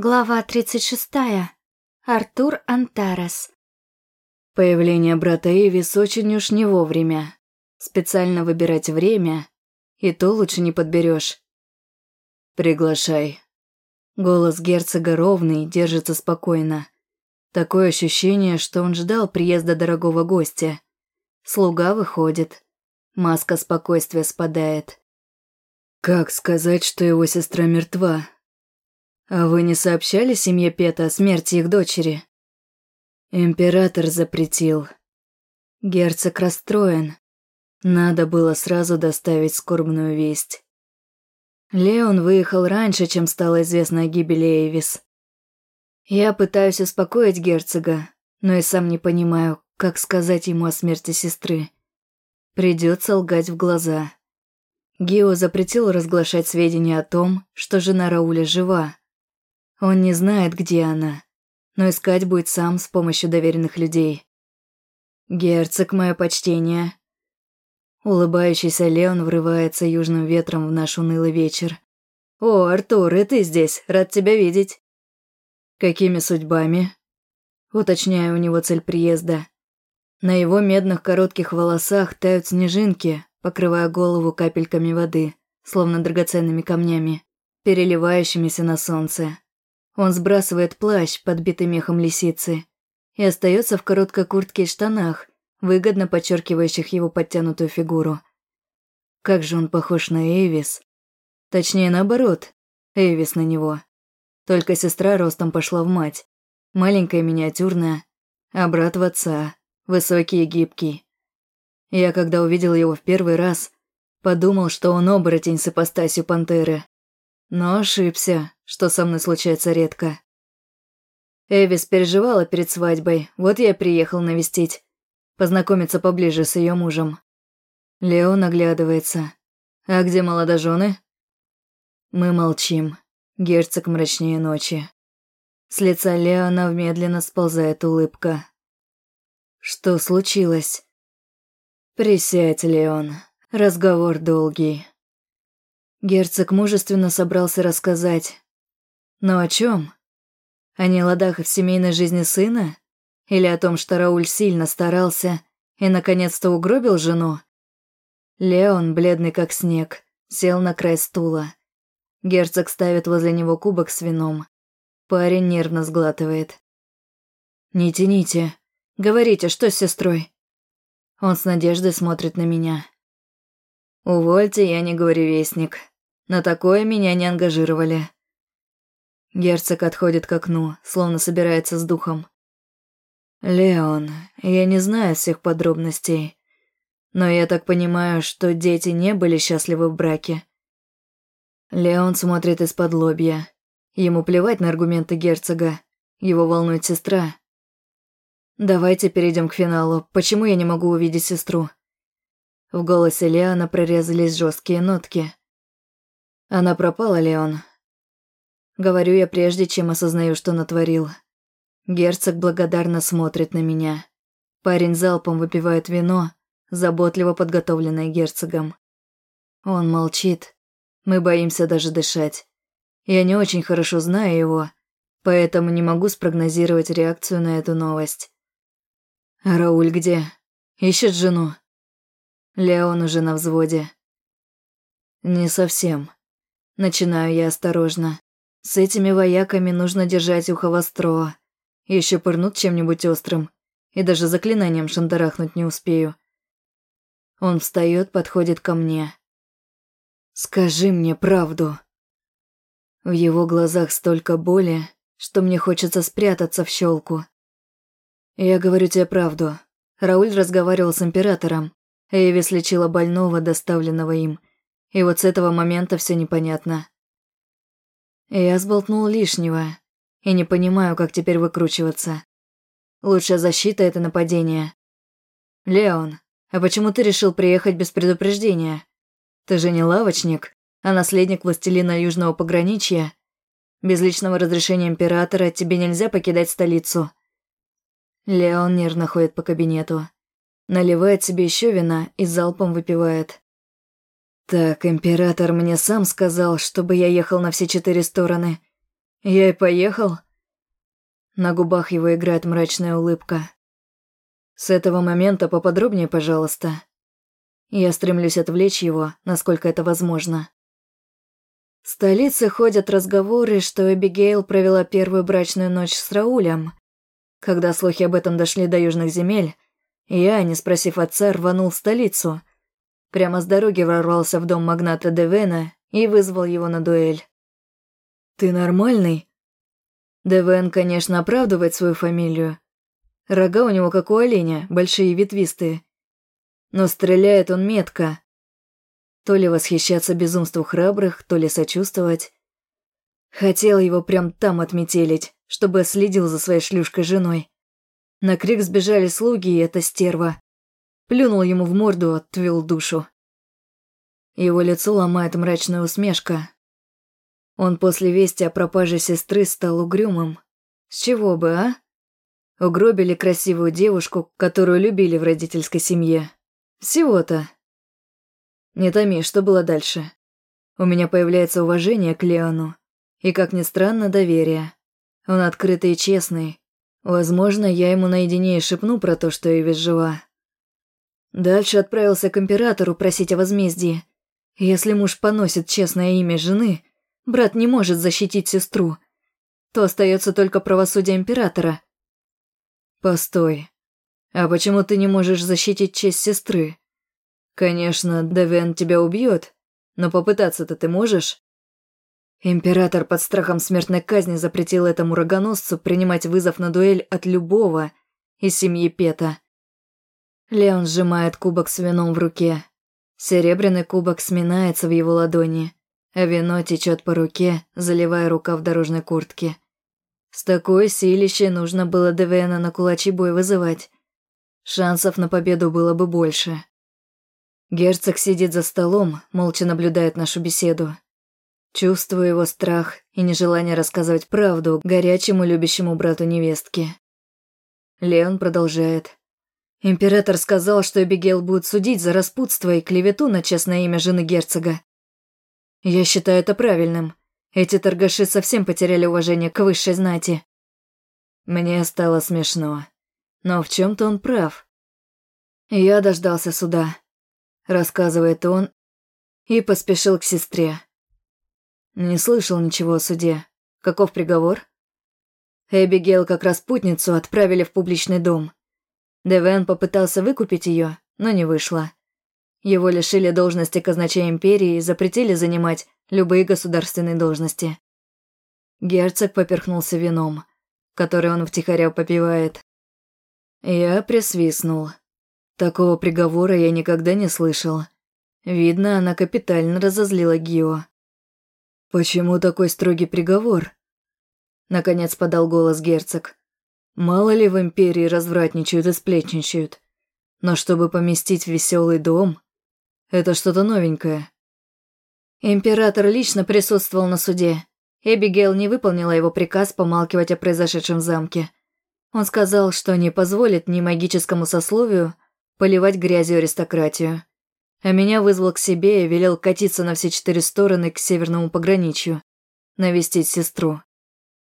Глава 36. Артур Антарес. Появление брата Эвис очень уж не вовремя. Специально выбирать время, и то лучше не подберешь. Приглашай. Голос герцога ровный, держится спокойно. Такое ощущение, что он ждал приезда дорогого гостя. Слуга выходит. Маска спокойствия спадает. Как сказать, что его сестра мертва? «А вы не сообщали семье Пета о смерти их дочери?» Император запретил. Герцог расстроен. Надо было сразу доставить скорбную весть. Леон выехал раньше, чем стало известно о гибели Эйвис. Я пытаюсь успокоить герцога, но и сам не понимаю, как сказать ему о смерти сестры. Придется лгать в глаза. Гио запретил разглашать сведения о том, что жена Рауля жива, он не знает, где она, но искать будет сам с помощью доверенных людей. «Герцог, мое почтение». Улыбающийся Леон врывается южным ветром в наш унылый вечер. «О, Артур, и ты здесь, рад тебя видеть». «Какими судьбами?» Уточняю у него цель приезда. На его медных коротких волосах тают снежинки, покрывая голову капельками воды, словно драгоценными камнями, переливающимися на солнце. Он сбрасывает плащ, подбитый мехом лисицы, и остается в короткой куртке и штанах, выгодно подчеркивающих его подтянутую фигуру. Как же он похож на Эйвис. Точнее, наоборот, Эйвис на него. Только сестра ростом пошла в мать. Маленькая миниатюрная, а брат в отца, высокий и гибкий. Я, когда увидел его в первый раз, подумал, что он оборотень с ипостасью пантеры. Но ошибся, что со мной случается редко. Эвис переживала перед свадьбой, вот я приехал навестить, познакомиться поближе с ее мужем. Лео наглядывается. А где молодожены? Мы молчим. Герцог мрачнее ночи. С лица Леона медленно сползает улыбка. Что случилось? Присядь, Леон. Разговор долгий. Герцог мужественно собрался рассказать. Но о чем? О неладах в семейной жизни сына? Или о том, что Рауль сильно старался и наконец-то угробил жену? Леон, бледный как снег, сел на край стула. Герцог ставит возле него кубок с вином. Парень нервно сглатывает. «Не тяните. Говорите, что с сестрой?» Он с надеждой смотрит на меня. «Увольте, я не вестник. На такое меня не ангажировали». Герцог отходит к окну, словно собирается с духом. «Леон, я не знаю всех подробностей, но я так понимаю, что дети не были счастливы в браке». Леон смотрит из-под лобья. Ему плевать на аргументы герцога. Его волнует сестра. «Давайте перейдем к финалу. Почему я не могу увидеть сестру?» В голосе Леона прорезались жесткие нотки. Она пропала, Леон. Говорю я прежде, чем осознаю, что натворил. Герцог благодарно смотрит на меня. Парень залпом выпивает вино, заботливо подготовленное герцогом. Он молчит. Мы боимся даже дышать. Я не очень хорошо знаю его, поэтому не могу спрогнозировать реакцию на эту новость. Рауль где? Ищет жену? Леон уже на взводе. Не совсем. Начинаю я осторожно. С этими вояками нужно держать ухо востро. Еще пырнут чем-нибудь острым. И даже заклинанием шандарахнуть не успею. Он встает, подходит ко мне. «Скажи мне правду». В его глазах столько боли, что мне хочется спрятаться в щелку. Я говорю тебе правду. Рауль разговаривал с императором. Эйвис лечила больного, доставленного им. И вот с этого момента все непонятно. Я сболтнул лишнего. И не понимаю, как теперь выкручиваться. Лучшая защита — это нападение. Леон, а почему ты решил приехать без предупреждения? Ты же не лавочник, а наследник властелина Южного пограничья. Без личного разрешения императора тебе нельзя покидать столицу. Леон нервно ходит по кабинету. Наливает себе еще вина и залпом выпивает. Так, император мне сам сказал, чтобы я ехал на все четыре стороны. Я и поехал. На губах его играет мрачная улыбка. С этого момента поподробнее, пожалуйста. Я стремлюсь отвлечь его, насколько это возможно. В столице ходят разговоры, что Эбигейл провела первую брачную ночь с Раулем. Когда слухи об этом дошли до южных земель, я, не спросив отца, рванул в столицу. Прямо с дороги ворвался в дом магната Девена и вызвал его на дуэль. «Ты нормальный?» Девен, конечно, оправдывает свою фамилию, Рога у него, как у оленя, большие и ветвистые. Но стреляет он метко. То ли восхищаться безумству храбрых, то ли сочувствовать. Хотел его прям там отметелить, чтобы следил за своей шлюшкой женой. На крик сбежали слуги, и эта стерва. Плюнул ему в морду, отвел душу. Его лицо ломает мрачная усмешка. Он после вести о пропаже сестры стал угрюмым. С чего бы, а? Угробили красивую девушку, которую любили в родительской семье. Всего-то. Не томи, что было дальше? У меня появляется уважение к Леону. И, как ни странно, доверие. Он открытый и честный. Возможно, я ему наедине и шепну про то, что Эвис жива. Дальше отправился к императору просить о возмездии. Если муж поносит честное имя жены, брат не может защитить сестру. То остается только правосудие императора – «Постой. А почему ты не можешь защитить честь сестры? Конечно, Девен тебя убьет, но попытаться-то ты можешь?» Император под страхом смертной казни запретил этому рогоносцу принимать вызов на дуэль от любого из семьи Пета. Леон сжимает кубок с вином в руке. Серебряный кубок сминается в его ладони, а вино течет по руке, заливая рукав дорожной куртки. С такой силищей нужно было Девена на кулачий бой вызывать. Шансов на победу было бы больше. Герцог сидит за столом, молча наблюдает нашу беседу. Чувствую его страх и нежелание рассказывать правду горячему любящему брату невестки. Леон продолжает. Император сказал, что Эбигейл будет судить за распутство и клевету на честное имя жены герцога. Я считаю это правильным. Эти торгаши совсем потеряли уважение к высшей знати. Мне стало смешно. Но в чем то он прав. Я дождался суда, рассказывает он, и поспешил к сестре. Не слышал ничего о суде. Каков приговор? Эбигейл как распутницу отправили в публичный дом. Девен попытался выкупить ее, но не вышло. Его лишили должности казначея империи и запретили занимать любые государственные должности. Герцог поперхнулся вином, который он втихаря попивает. Я присвистнул. Такого приговора я никогда не слышал. Видно, она капитально разозлила Гио. «Почему такой строгий приговор?» Наконец подал голос герцог. «Мало ли в империи развратничают и сплетничают. Но чтобы поместить веселый дом, это что-то новенькое. Император лично присутствовал на суде. Эбигейл не выполнила его приказ помалкивать о произошедшем в замке. Он сказал, что не позволит ни магическому сословию поливать грязью аристократию. А меня вызвал к себе и велел катиться на все четыре стороны к северному пограничью, навестить сестру.